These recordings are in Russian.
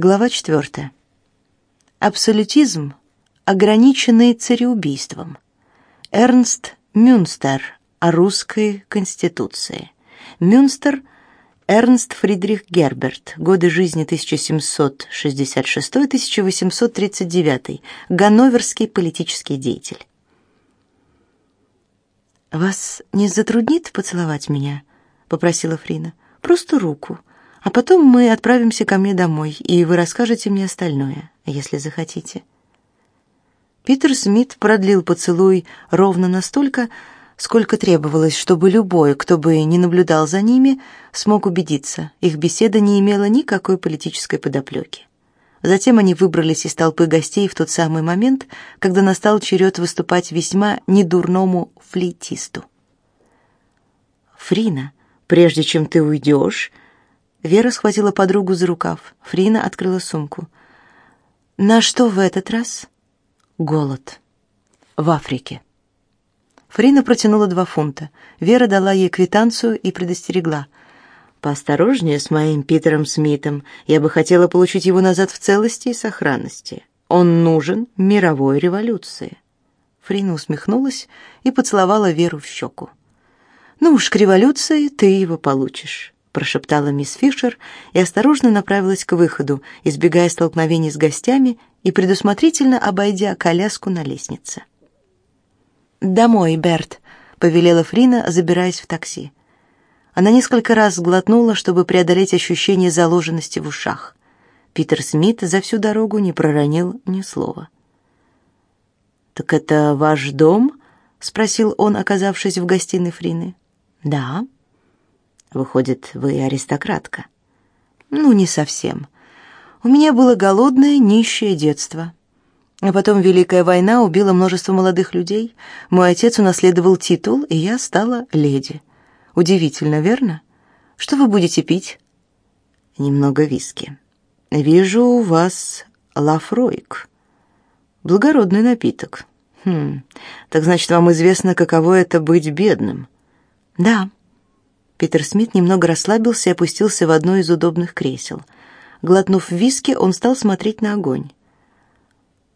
Глава 4. Абсолютизм, ограниченный цареубийством. Эрнст Мюнстер о русской конституции. Мюнстер Эрнст Фридрих Герберт. Годы жизни 1766-1839. Ганноверский политический деятель. Вас не затруднит поцеловать меня? попросила Фрина. Просто руку. А потом мы отправимся ко мне домой, и вы расскажете мне остальное, если захотите. Питер Смит продлил поцелуй ровно настолько, сколько требовалось, чтобы любой, кто бы не наблюдал за ними, смог убедиться, их беседа не имела никакой политической подоплеки. Затем они выбрались из толпы гостей в тот самый момент, когда настал черед выступать весьма недурному флейтисту. «Фрина, прежде чем ты уйдешь...» Вера схватила подругу за рукав. Фрина открыла сумку. «На что в этот раз?» «Голод. В Африке». Фрина протянула два фунта. Вера дала ей квитанцию и предостерегла. «Поосторожнее с моим Питером Смитом. Я бы хотела получить его назад в целости и сохранности. Он нужен мировой революции». Фрина усмехнулась и поцеловала Веру в щеку. «Ну уж к революции ты его получишь» прошептала мисс Фишер и осторожно направилась к выходу, избегая столкновений с гостями и предусмотрительно обойдя коляску на лестнице. «Домой, Берт», — повелела Фрина, забираясь в такси. Она несколько раз сглотнула, чтобы преодолеть ощущение заложенности в ушах. Питер Смит за всю дорогу не проронил ни слова. «Так это ваш дом?» — спросил он, оказавшись в гостиной Фрины. «Да», Выходит, вы аристократка. Ну, не совсем. У меня было голодное, нищее детство. А потом Великая война убила множество молодых людей. Мой отец унаследовал титул, и я стала леди. Удивительно, верно? Что вы будете пить? Немного виски. Вижу у вас лафройк. Благородный напиток. Хм. Так значит, вам известно, каково это быть бедным? Да. Питер Смит немного расслабился и опустился в одно из удобных кресел. Глотнув виски, он стал смотреть на огонь.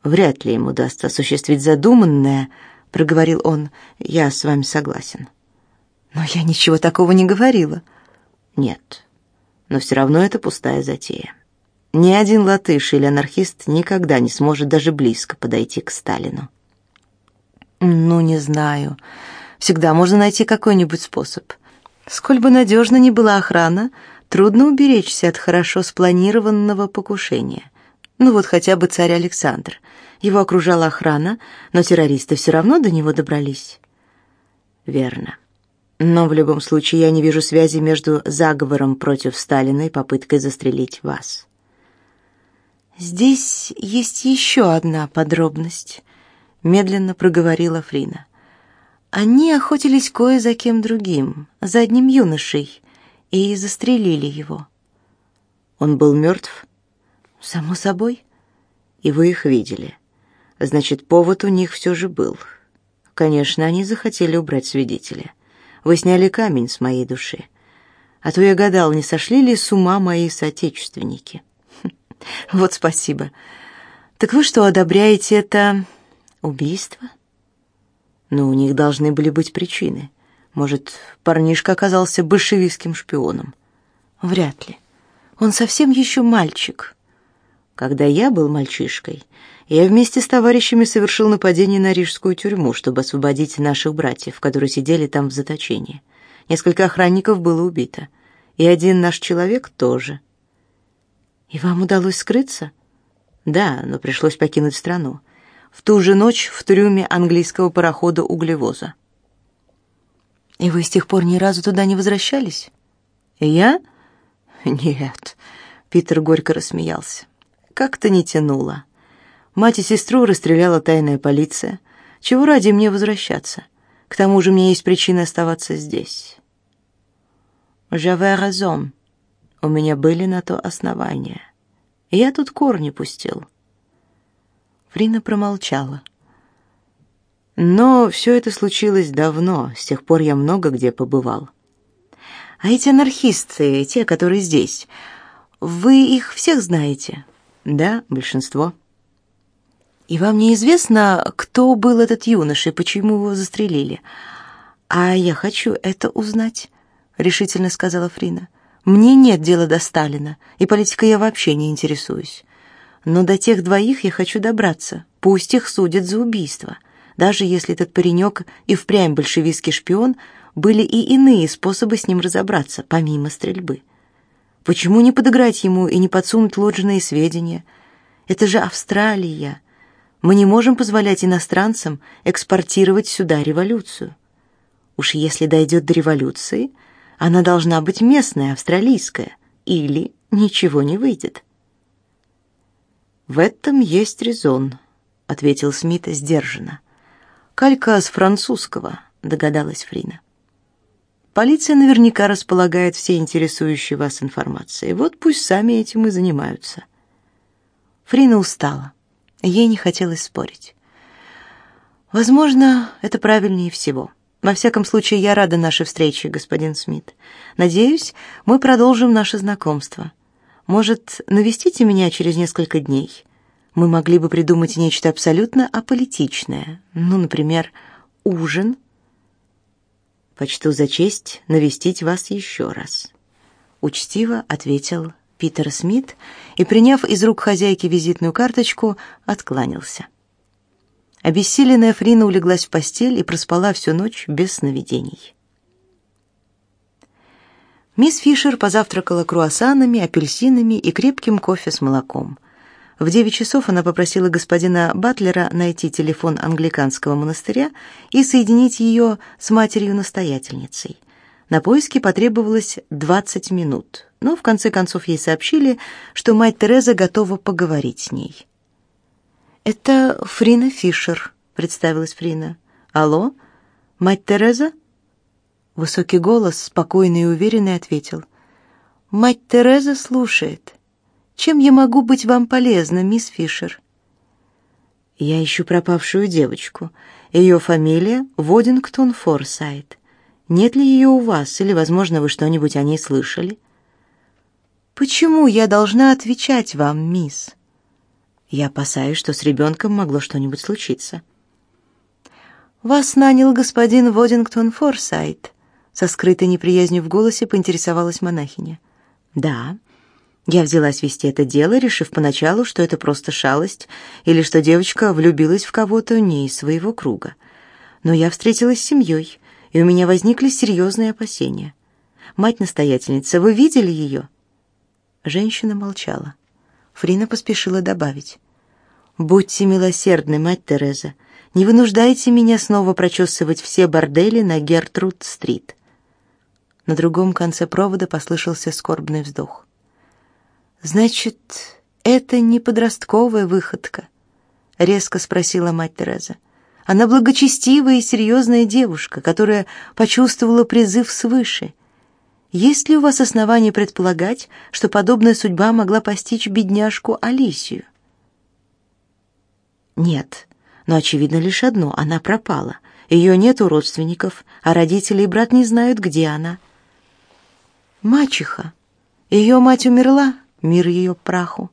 «Вряд ли ему удастся осуществить задуманное», — проговорил он. «Я с вами согласен». «Но я ничего такого не говорила». «Нет, но все равно это пустая затея. Ни один латыш или анархист никогда не сможет даже близко подойти к Сталину». «Ну, не знаю. Всегда можно найти какой-нибудь способ. Сколь бы надежна ни была охрана, трудно уберечься от хорошо спланированного покушения. Ну вот хотя бы царь Александр. Его окружала охрана, но террористы все равно до него добрались. Верно. Но в любом случае я не вижу связи между заговором против Сталина и попыткой застрелить вас. Здесь есть еще одна подробность, медленно проговорила Фрина. Они охотились кое за кем другим, за одним юношей, и застрелили его. Он был мертв? Само собой. И вы их видели. Значит, повод у них все же был. Конечно, они захотели убрать свидетеля. Вы сняли камень с моей души. А то я гадал, не сошли ли с ума мои соотечественники. Вот спасибо. Так вы что, одобряете это убийство? Но у них должны были быть причины. Может, парнишка оказался большевистским шпионом? Вряд ли. Он совсем еще мальчик. Когда я был мальчишкой, я вместе с товарищами совершил нападение на рижскую тюрьму, чтобы освободить наших братьев, которые сидели там в заточении. Несколько охранников было убито, и один наш человек тоже. И вам удалось скрыться? Да, но пришлось покинуть страну в ту же ночь в трюме английского парохода «Углевоза». «И вы с тех пор ни разу туда не возвращались?» «Я? Нет», — Питер горько рассмеялся. «Как-то не тянуло. Мать и сестру расстреляла тайная полиция. Чего ради мне возвращаться? К тому же мне есть причина оставаться здесь». «J'avais raison. У меня были на то основания. Я тут корни пустил». Фрина промолчала. Но все это случилось давно, с тех пор я много где побывал. А эти анархисты, те, которые здесь, вы их всех знаете? Да, большинство. И вам неизвестно, кто был этот юноша и почему его застрелили? А я хочу это узнать, решительно сказала Фрина. Мне нет дела до Сталина, и политикой я вообще не интересуюсь. Но до тех двоих я хочу добраться. Пусть их судят за убийство. Даже если этот паренек и впрямь большевистский шпион, были и иные способы с ним разобраться, помимо стрельбы. Почему не подыграть ему и не подсунуть ложные сведения? Это же Австралия. Мы не можем позволять иностранцам экспортировать сюда революцию. Уж если дойдет до революции, она должна быть местная, австралийская, или ничего не выйдет. В этом есть резон, ответил Смит сдержанно. Калька с французского, догадалась Фрина. Полиция наверняка располагает всей интересующей вас информацией. Вот пусть сами этим и занимаются. Фрина устала. Ей не хотелось спорить. Возможно, это правильнее всего. Во всяком случае, я рада нашей встрече, господин Смит. Надеюсь, мы продолжим наше знакомство. Может, навестите меня через несколько дней? Мы могли бы придумать нечто абсолютно аполитичное. Ну, например, ужин Почту за честь навестить вас еще раз, учтиво ответил Питер Смит и, приняв из рук хозяйки визитную карточку, откланялся. Обессиленная Фрина улеглась в постель и проспала всю ночь без сновидений. Мисс Фишер позавтракала круассанами, апельсинами и крепким кофе с молоком. В девять часов она попросила господина Батлера найти телефон англиканского монастыря и соединить ее с матерью-настоятельницей. На поиски потребовалось 20 минут, но в конце концов ей сообщили, что мать Тереза готова поговорить с ней. «Это Фрина Фишер», — представилась Фрина. «Алло? Мать Тереза?» Высокий голос, спокойный и уверенный, ответил. «Мать Тереза слушает». Чем я могу быть вам полезна, мисс Фишер? Я ищу пропавшую девочку. Ее фамилия Водингтон Форсайт. Нет ли ее у вас, или, возможно, вы что-нибудь о ней слышали? Почему я должна отвечать вам, мисс? Я опасаюсь, что с ребенком могло что-нибудь случиться. Вас нанял господин Водингтон Форсайт. Со скрытой неприязнью в голосе поинтересовалась монахиня. Да. Я взялась вести это дело, решив поначалу, что это просто шалость или что девочка влюбилась в кого-то не из своего круга. Но я встретилась с семьей, и у меня возникли серьезные опасения. Мать-настоятельница, вы видели ее?» Женщина молчала. Фрина поспешила добавить: "Будьте милосердны, мать Тереза. Не вынуждайте меня снова прочесывать все бордели на Гертруд-стрит". На другом конце провода послышался скорбный вздох. Значит, это не подростковая выходка, резко спросила мать Тереза. Она благочестивая и серьезная девушка, которая почувствовала призыв свыше. Есть ли у вас основания предполагать, что подобная судьба могла постичь бедняжку Алисию? Нет, но очевидно лишь одно: она пропала. Ее нет у родственников, а родители и брат не знают, где она. Мачеха. Ее мать умерла, мир ее праху.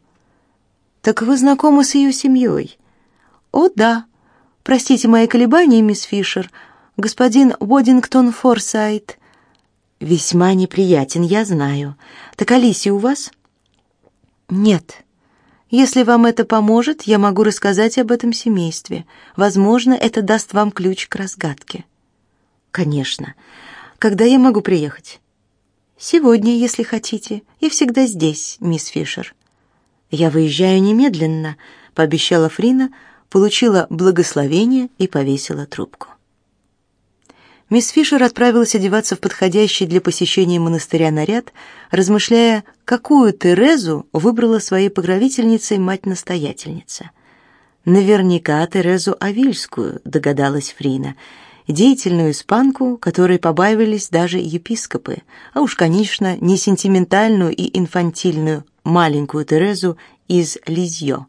Так вы знакомы с ее семьей?» О, да. Простите мои колебания, мисс Фишер. Господин Уодингтон Форсайт весьма неприятен, я знаю. Так Алисия у вас? Нет. Если вам это поможет, я могу рассказать об этом семействе. Возможно, это даст вам ключ к разгадке. Конечно. Когда я могу приехать? Сегодня, если хотите, и всегда здесь, мисс Фишер. Я выезжаю немедленно, пообещала Фрина, получила благословение и повесила трубку. Мисс Фишер отправилась одеваться в подходящий для посещения монастыря наряд, размышляя, какую Терезу выбрала своей покровительницей мать-настоятельница. Наверняка Терезу Авильскую, догадалась Фрина, деятельную испанку, которой побаивались даже епископы, а уж, конечно, не сентиментальную и инфантильную маленькую Терезу из Лизьё.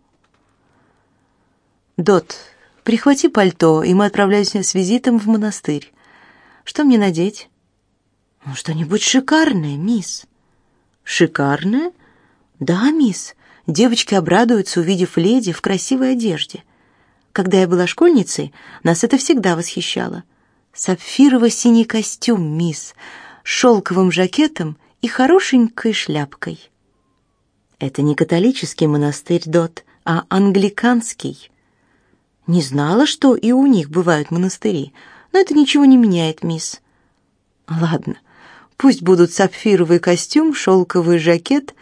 «Дот, прихвати пальто, и мы отправляемся с визитом в монастырь. Что мне надеть?» «Ну, что-нибудь шикарное, мисс». «Шикарное?» «Да, мисс. Девочки обрадуются, увидев леди в красивой одежде. Когда я была школьницей, нас это всегда восхищало. Сапфирово-синий костюм, мисс, шелковым жакетом и хорошенькой шляпкой. Это не католический монастырь, Дот, а англиканский. Не знала, что и у них бывают монастыри, но это ничего не меняет, мисс. Ладно, пусть будут сапфировый костюм, шелковый жакет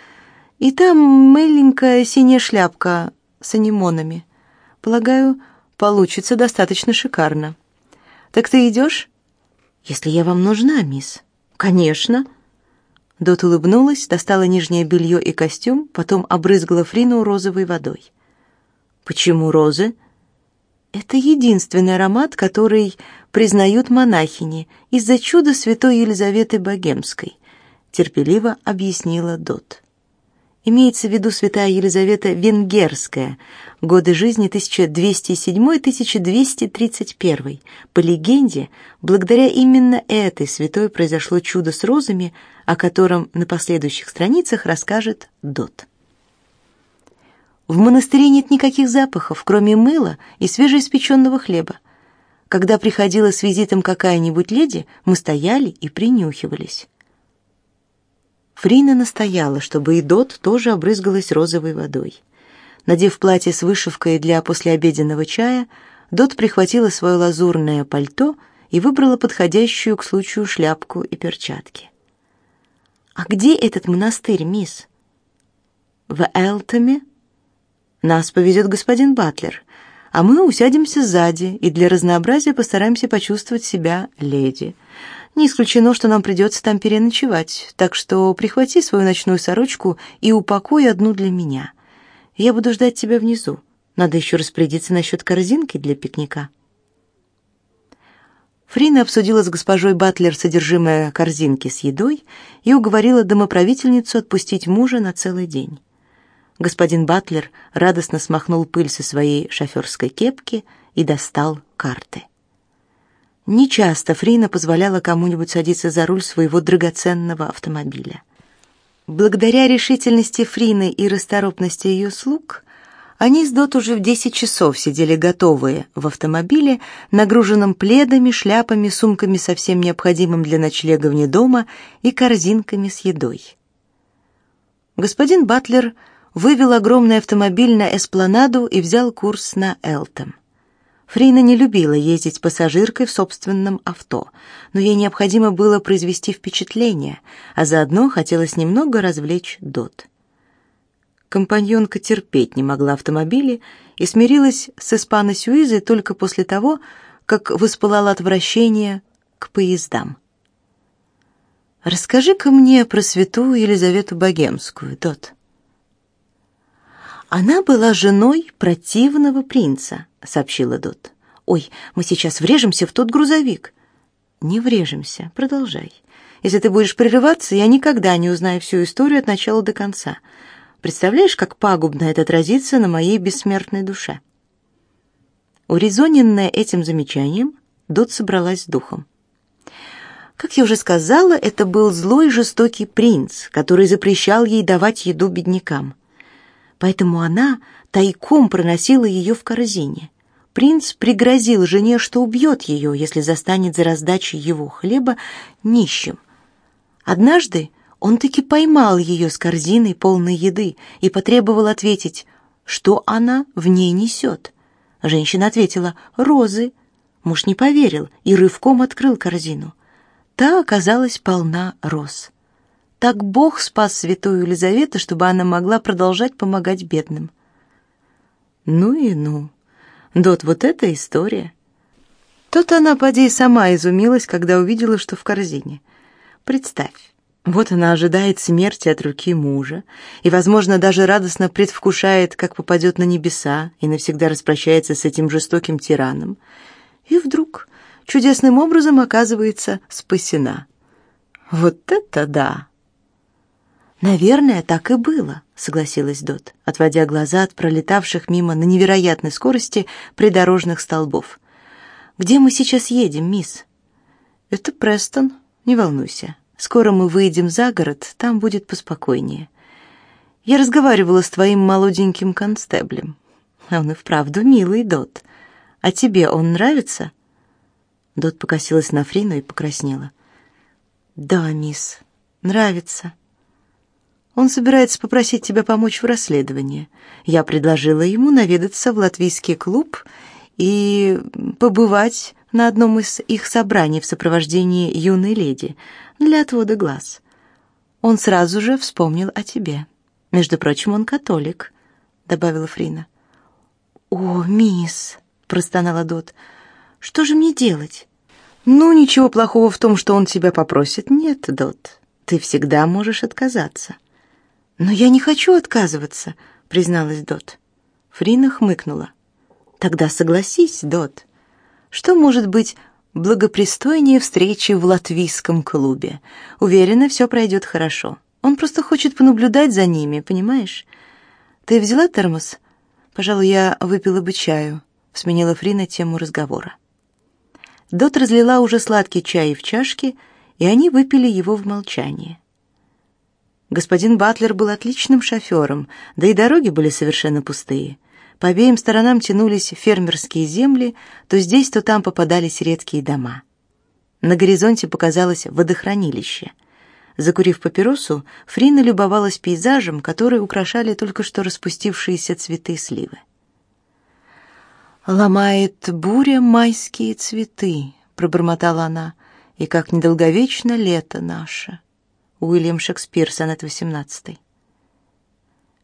и там маленькая синяя шляпка с анимонами. Полагаю, получится достаточно шикарно. Так ты идешь? Если я вам нужна, мисс. Конечно. Дот улыбнулась, достала нижнее белье и костюм, потом обрызгала Фрину розовой водой. Почему розы? Это единственный аромат, который признают монахини из-за чуда святой Елизаветы Богемской, терпеливо объяснила Дот. Имеется в виду святая Елизавета Венгерская, годы жизни 1207-1231. По легенде, благодаря именно этой святой произошло чудо с розами, о котором на последующих страницах расскажет Дот. В монастыре нет никаких запахов, кроме мыла и свежеиспеченного хлеба. Когда приходила с визитом какая-нибудь леди, мы стояли и принюхивались. Фрина настояла, чтобы и Дот тоже обрызгалась розовой водой. Надев платье с вышивкой для послеобеденного чая, Дот прихватила свое лазурное пальто и выбрала подходящую к случаю шляпку и перчатки. «А где этот монастырь, мисс?» «В Элтоме. Нас повезет господин Батлер, а мы усядемся сзади и для разнообразия постараемся почувствовать себя леди. Не исключено, что нам придется там переночевать, так что прихвати свою ночную сорочку и упакуй одну для меня. Я буду ждать тебя внизу. Надо еще распорядиться насчет корзинки для пикника». Фрина обсудила с госпожой Батлер содержимое корзинки с едой и уговорила домоправительницу отпустить мужа на целый день. Господин Батлер радостно смахнул пыль со своей шоферской кепки и достал карты. Нечасто Фрина позволяла кому-нибудь садиться за руль своего драгоценного автомобиля. Благодаря решительности Фрины и расторопности ее слуг, они с Дот уже в десять часов сидели готовые в автомобиле, нагруженном пледами, шляпами, сумками со всем необходимым для ночлега вне дома и корзинками с едой. Господин Батлер вывел огромный автомобиль на эспланаду и взял курс на Элтом. Фрина не любила ездить пассажиркой в собственном авто, но ей необходимо было произвести впечатление, а заодно хотелось немного развлечь Дот. Компаньонка терпеть не могла автомобили и смирилась с Испано Сюизой только после того, как воспылало отвращение к поездам. «Расскажи-ка мне про святую Елизавету Богемскую, Дот». Она была женой противного принца, сообщила Дот. Ой, мы сейчас врежемся в тот грузовик. Не врежемся, продолжай. Если ты будешь прерываться, я никогда не узнаю всю историю от начала до конца. Представляешь, как пагубно это отразится на моей бессмертной душе? Урезоненная этим замечанием, Дот собралась с духом. Как я уже сказала, это был злой жестокий принц, который запрещал ей давать еду беднякам поэтому она тайком проносила ее в корзине. Принц пригрозил жене, что убьет ее, если застанет за раздачей его хлеба нищим. Однажды он таки поймал ее с корзиной полной еды и потребовал ответить, что она в ней несет. Женщина ответила «розы». Муж не поверил и рывком открыл корзину. Та оказалась полна роз. Так Бог спас святую Елизавету, чтобы она могла продолжать помогать бедным. Ну и ну. Дот, вот эта история. Тут она, поди, сама изумилась, когда увидела, что в корзине. Представь, вот она ожидает смерти от руки мужа и, возможно, даже радостно предвкушает, как попадет на небеса и навсегда распрощается с этим жестоким тираном. И вдруг чудесным образом оказывается спасена. Вот это да! Наверное, так и было, согласилась Дот, отводя глаза от пролетавших мимо на невероятной скорости придорожных столбов. Где мы сейчас едем, мисс? Это Престон, не волнуйся. Скоро мы выйдем за город, там будет поспокойнее. Я разговаривала с твоим молоденьким констеблем. Он и вправду милый, Дот. А тебе он нравится?» Дот покосилась на Фрину и покраснела. «Да, мисс, нравится. Он собирается попросить тебя помочь в расследовании. Я предложила ему наведаться в латвийский клуб и побывать на одном из их собраний в сопровождении юной леди для отвода глаз. Он сразу же вспомнил о тебе. Между прочим, он католик», — добавила Фрина. «О, мисс!» — простонала Дот. «Что же мне делать?» «Ну, ничего плохого в том, что он тебя попросит, нет, Дот. Ты всегда можешь отказаться». «Но я не хочу отказываться», — призналась Дот. Фрина хмыкнула. «Тогда согласись, Дот. Что может быть благопристойнее встречи в латвийском клубе? Уверена, все пройдет хорошо. Он просто хочет понаблюдать за ними, понимаешь? Ты взяла термос? Пожалуй, я выпила бы чаю», — сменила Фрина тему разговора. Дот разлила уже сладкий чай в чашки, и они выпили его в молчании. Господин Батлер был отличным шофером, да и дороги были совершенно пустые. По обеим сторонам тянулись фермерские земли, то здесь, то там попадались редкие дома. На горизонте показалось водохранилище. Закурив папиросу, Фрина любовалась пейзажем, который украшали только что распустившиеся цветы сливы. «Ломает буря майские цветы», — пробормотала она, — «и как недолговечно лето наше». Уильям Шекспир, сонет 18.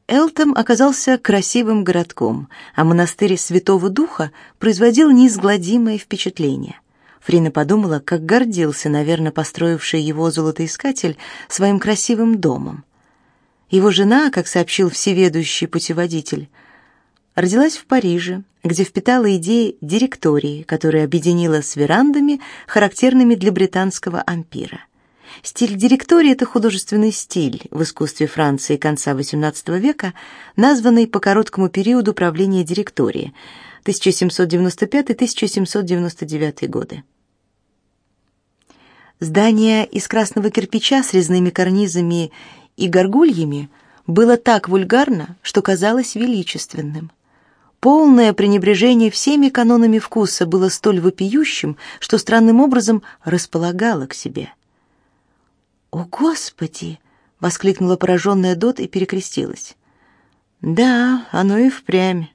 Элтом оказался красивым городком, а монастырь Святого Духа производил неизгладимое впечатление. Фрина подумала, как гордился, наверное, построивший его золотоискатель своим красивым домом. Его жена, как сообщил всеведущий путеводитель, родилась в Париже, где впитала идеи директории, которая объединила с верандами, характерными для британского ампира – Стиль директории – это художественный стиль в искусстве Франции конца XVIII века, названный по короткому периоду правления директории 1795-1799 годы. Здание из красного кирпича с резными карнизами и горгульями было так вульгарно, что казалось величественным. Полное пренебрежение всеми канонами вкуса было столь вопиющим, что странным образом располагало к себе – «О, Господи!» — воскликнула пораженная Дот и перекрестилась. «Да, оно и впрямь.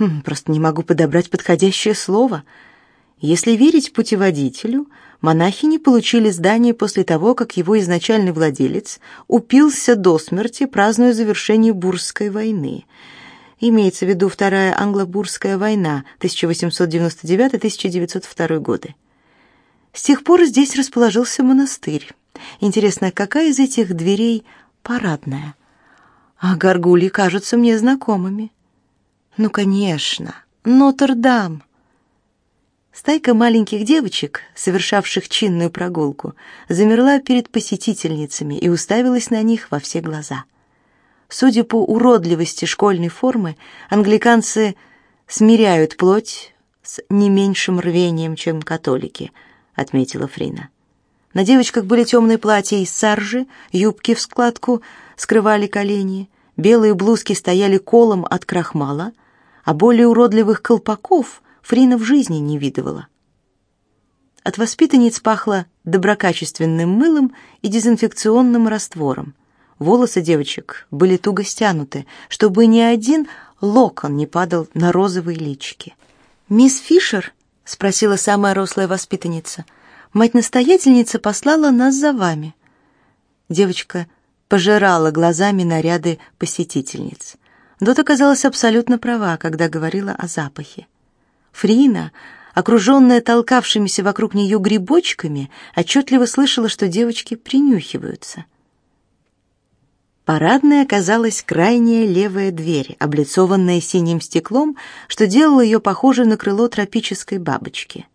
Хм, просто не могу подобрать подходящее слово. Если верить путеводителю, монахини получили здание после того, как его изначальный владелец упился до смерти, празднуя завершение Бурской войны. Имеется в виду Вторая англо-бурская война 1899-1902 годы. С тех пор здесь расположился монастырь. Интересно, какая из этих дверей парадная? А горгульи кажутся мне знакомыми. Ну, конечно, Нотр-Дам. Стайка маленьких девочек, совершавших чинную прогулку, замерла перед посетительницами и уставилась на них во все глаза. Судя по уродливости школьной формы, англиканцы смиряют плоть с не меньшим рвением, чем католики, отметила Фрина. На девочках были темные платья из саржи, юбки в складку скрывали колени, белые блузки стояли колом от крахмала, а более уродливых колпаков Фрина в жизни не видывала. От воспитанниц пахло доброкачественным мылом и дезинфекционным раствором. Волосы девочек были туго стянуты, чтобы ни один локон не падал на розовые личики. «Мисс Фишер?» — спросила самая рослая воспитанница — Мать-настоятельница послала нас за вами. Девочка пожирала глазами наряды посетительниц. Дот оказалась абсолютно права, когда говорила о запахе. Фрина, окруженная толкавшимися вокруг нее грибочками, отчетливо слышала, что девочки принюхиваются. Парадной оказалась крайняя левая дверь, облицованная синим стеклом, что делало ее похожей на крыло тропической бабочки.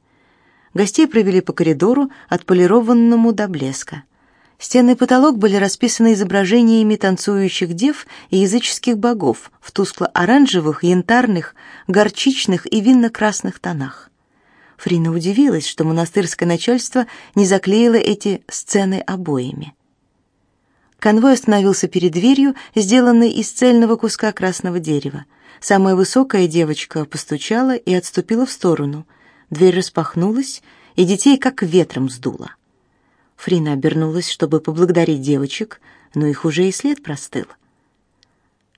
Гостей провели по коридору, отполированному до блеска. Стены и потолок были расписаны изображениями танцующих дев и языческих богов в тускло-оранжевых, янтарных, горчичных и винно-красных тонах. Фрина удивилась, что монастырское начальство не заклеило эти сцены обоями. Конвой остановился перед дверью, сделанной из цельного куска красного дерева. Самая высокая девочка постучала и отступила в сторону. Дверь распахнулась, и детей как ветром сдуло. Фрина обернулась, чтобы поблагодарить девочек, но их уже и след простыл.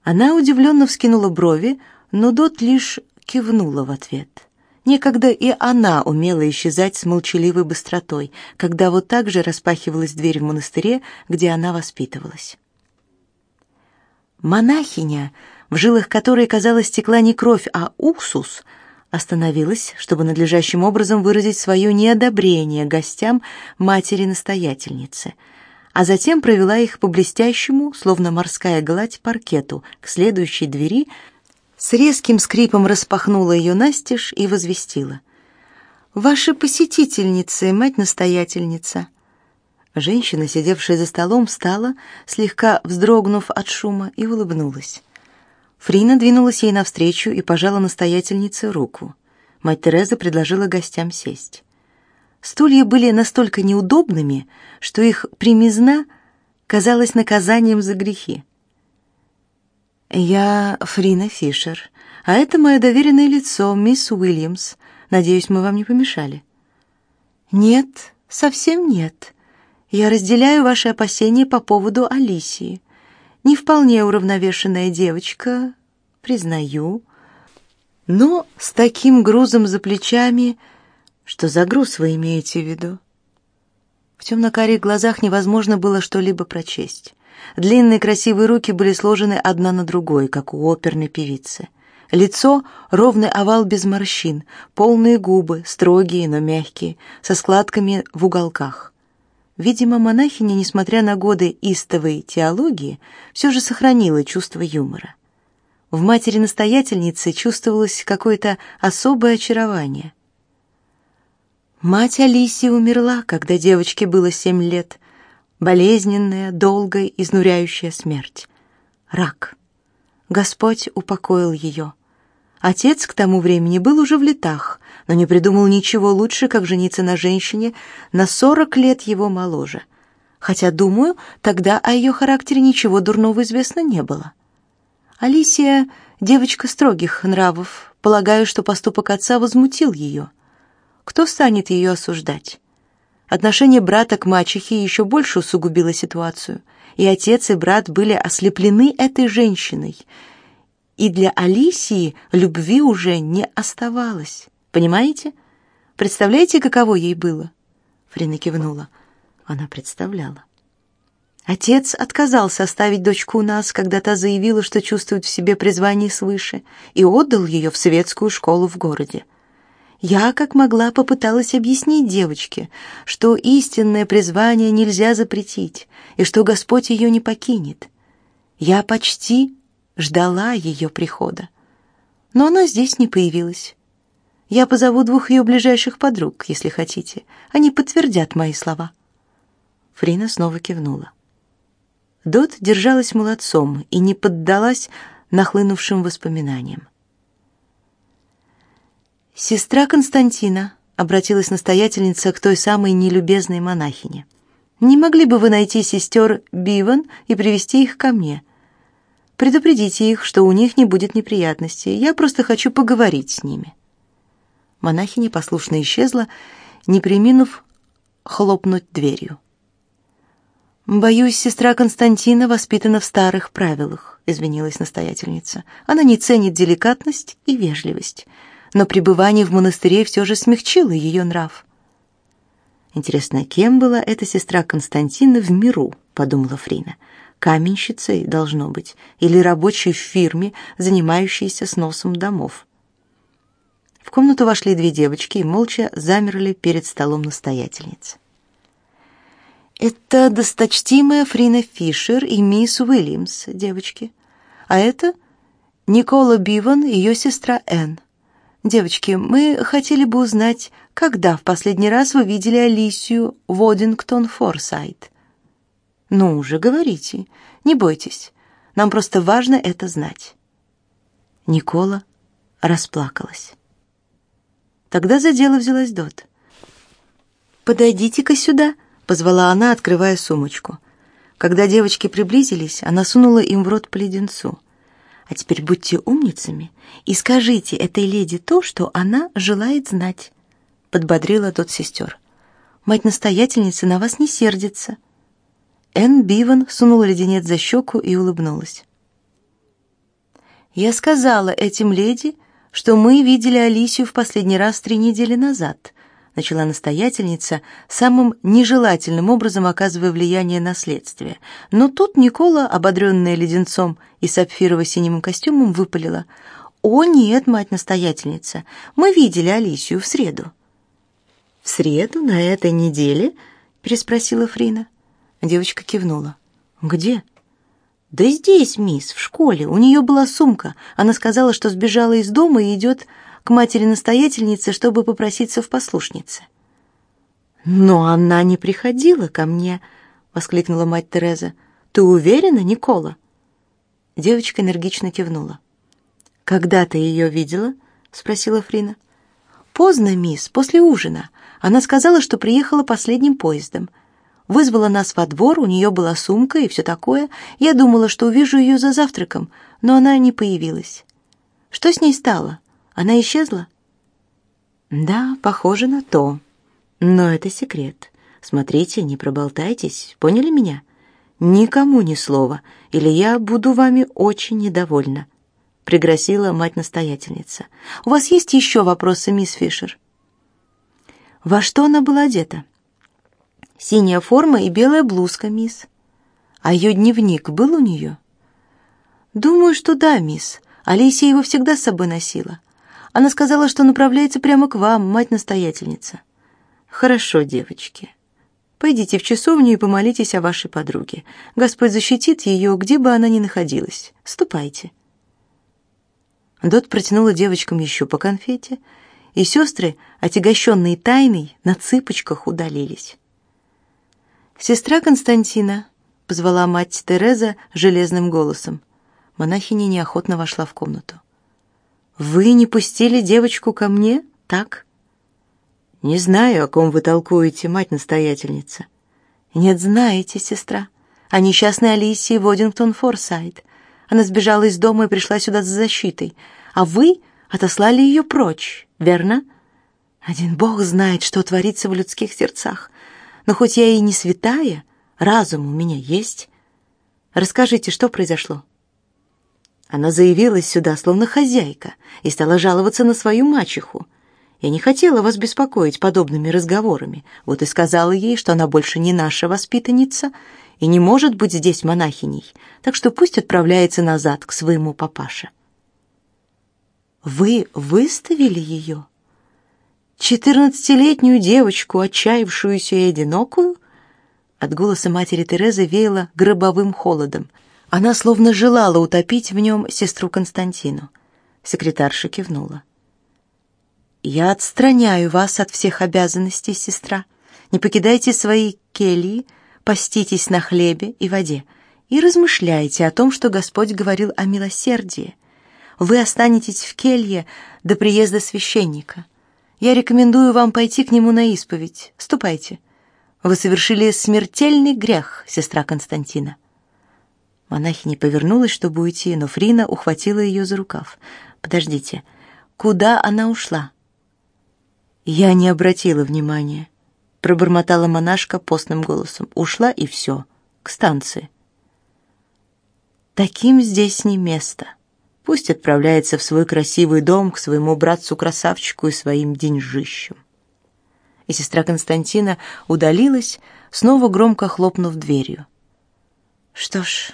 Она удивленно вскинула брови, но Дот лишь кивнула в ответ. Некогда и она умела исчезать с молчаливой быстротой, когда вот так же распахивалась дверь в монастыре, где она воспитывалась. Монахиня, в жилах которой, казалось, текла не кровь, а уксус, остановилась, чтобы надлежащим образом выразить свое неодобрение гостям матери-настоятельницы, а затем провела их по блестящему, словно морская гладь, паркету к следующей двери, с резким скрипом распахнула ее настежь и возвестила. «Ваши посетительницы, мать-настоятельница!» Женщина, сидевшая за столом, встала, слегка вздрогнув от шума, и улыбнулась. Фрина двинулась ей навстречу и пожала настоятельнице руку. Мать Тереза предложила гостям сесть. Стулья были настолько неудобными, что их примизна казалась наказанием за грехи. «Я Фрина Фишер, а это мое доверенное лицо, мисс Уильямс. Надеюсь, мы вам не помешали». «Нет, совсем нет. Я разделяю ваши опасения по поводу Алисии не вполне уравновешенная девочка, признаю, но с таким грузом за плечами, что за груз вы имеете в виду? В темно-карих глазах невозможно было что-либо прочесть. Длинные красивые руки были сложены одна на другой, как у оперной певицы. Лицо — ровный овал без морщин, полные губы, строгие, но мягкие, со складками в уголках. Видимо, монахиня, несмотря на годы истовой теологии, все же сохранила чувство юмора. В матери-настоятельнице чувствовалось какое-то особое очарование. Мать Алисии умерла, когда девочке было семь лет. Болезненная, долгая, изнуряющая смерть. Рак. Господь упокоил ее. Отец к тому времени был уже в летах, но не придумал ничего лучше, как жениться на женщине на сорок лет его моложе. Хотя, думаю, тогда о ее характере ничего дурного известно не было. Алисия — девочка строгих нравов. Полагаю, что поступок отца возмутил ее. Кто станет ее осуждать? Отношение брата к мачехе еще больше усугубило ситуацию, и отец и брат были ослеплены этой женщиной — и для Алисии любви уже не оставалось. Понимаете? Представляете, каково ей было? Фрина кивнула. Она представляла. Отец отказался оставить дочку у нас, когда та заявила, что чувствует в себе призвание свыше, и отдал ее в советскую школу в городе. Я, как могла, попыталась объяснить девочке, что истинное призвание нельзя запретить, и что Господь ее не покинет. Я почти ждала ее прихода. Но она здесь не появилась. Я позову двух ее ближайших подруг, если хотите. Они подтвердят мои слова. Фрина снова кивнула. Дот держалась молодцом и не поддалась нахлынувшим воспоминаниям. «Сестра Константина», — обратилась настоятельница к той самой нелюбезной монахине, «не могли бы вы найти сестер Биван и привести их ко мне? Предупредите их, что у них не будет неприятностей. Я просто хочу поговорить с ними». Монахиня послушно исчезла, не преминув хлопнуть дверью. «Боюсь, сестра Константина воспитана в старых правилах», — извинилась настоятельница. «Она не ценит деликатность и вежливость, но пребывание в монастыре все же смягчило ее нрав». «Интересно, кем была эта сестра Константина в миру?» — подумала Фрина каменщицей, должно быть, или рабочей в фирме, занимающейся сносом домов. В комнату вошли две девочки и молча замерли перед столом настоятельницы. «Это досточтимая Фрина Фишер и мисс Уильямс, девочки. А это Никола Биван и ее сестра Энн. Девочки, мы хотели бы узнать, когда в последний раз вы видели Алисию Водингтон Форсайт?» Ну уже говорите. Не бойтесь. Нам просто важно это знать. Никола расплакалась. Тогда за дело взялась Дот. «Подойдите-ка сюда», — позвала она, открывая сумочку. Когда девочки приблизились, она сунула им в рот по леденцу. А теперь будьте умницами и скажите этой леди то, что она желает знать, подбодрила тот сестер. Мать-настоятельница на вас не сердится. Энн Биван сунула леденец за щеку и улыбнулась. Я сказала этим леди, что мы видели Алисию в последний раз три недели назад, начала настоятельница, самым нежелательным образом оказывая влияние на следствие. Но тут Никола, ободренная леденцом и сапфирово-синим костюмом, выпалила: "О нет, мать-настоятельница, мы видели Алисию в среду". «В среду, на этой неделе?» — переспросила Фрина. Девочка кивнула. «Где?» «Да здесь, мисс, в школе. У нее была сумка. Она сказала, что сбежала из дома и идет к матери-настоятельнице, чтобы попроситься в послушнице». «Но она не приходила ко мне», — воскликнула мать Тереза. «Ты уверена, Никола?» Девочка энергично кивнула. «Когда ты ее видела?» — спросила Фрина. «Поздно, мисс, после ужина. Она сказала, что приехала последним поездом. Вызвала нас во двор, у нее была сумка и все такое. Я думала, что увижу ее за завтраком, но она не появилась. Что с ней стало? Она исчезла? Да, похоже на то. Но это секрет. Смотрите, не проболтайтесь, поняли меня? Никому ни слова, или я буду вами очень недовольна, пригрозила мать-настоятельница. У вас есть еще вопросы, мисс Фишер? Во что она была одета? Синяя форма и белая блузка, мисс. А ее дневник был у нее? Думаю, что да, мисс. Алисия его всегда с собой носила. Она сказала, что направляется прямо к вам, мать-настоятельница. Хорошо, девочки. Пойдите в часовню и помолитесь о вашей подруге. Господь защитит ее, где бы она ни находилась. Ступайте. Дот протянула девочкам еще по конфете, и сестры, отягощенные тайной, на цыпочках удалились. «Сестра Константина», — позвала мать Тереза железным голосом. Монахиня неохотно вошла в комнату. «Вы не пустили девочку ко мне, так?» «Не знаю, о ком вы толкуете, мать-настоятельница». «Нет, знаете, сестра. О несчастной Алисии Водингтон Форсайт. Она сбежала из дома и пришла сюда за защитой. А вы отослали ее прочь, верно? Один Бог знает, что творится в людских сердцах. Но хоть я и не святая, разум у меня есть. Расскажите, что произошло? Она заявилась сюда словно хозяйка и стала жаловаться на свою мачеху. Я не хотела вас беспокоить подобными разговорами. Вот и сказала ей, что она больше не наша воспитанница и не может быть здесь монахиней, так что пусть отправляется назад к своему папаше. Вы выставили ее? Четырнадцатилетнюю девочку, отчаявшуюся и одинокую? От голоса матери Терезы веяло гробовым холодом. Она словно желала утопить в нем сестру Константину. Секретарша кивнула. Я отстраняю вас от всех обязанностей, сестра. Не покидайте свои кельи, поститесь на хлебе и воде и размышляйте о том, что Господь говорил о милосердии. Вы останетесь в келье до приезда священника. Я рекомендую вам пойти к нему на исповедь. Ступайте. Вы совершили смертельный грех, сестра Константина. Монахиня повернулась, чтобы уйти, но Фрина ухватила ее за рукав. Подождите. Куда она ушла? Я не обратила внимания, пробормотала монашка постным голосом. Ушла и все, к станции. Таким здесь не место. Пусть отправляется в свой красивый дом к своему братцу-красавчику и своим деньжищам. И сестра Константина удалилась, снова громко хлопнув дверью. Что ж,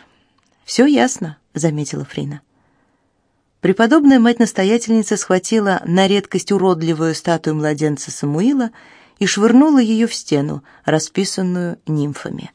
все ясно, заметила Фрина. Преподобная мать-настоятельница схватила на редкость уродливую статую младенца Самуила и швырнула ее в стену, расписанную нимфами.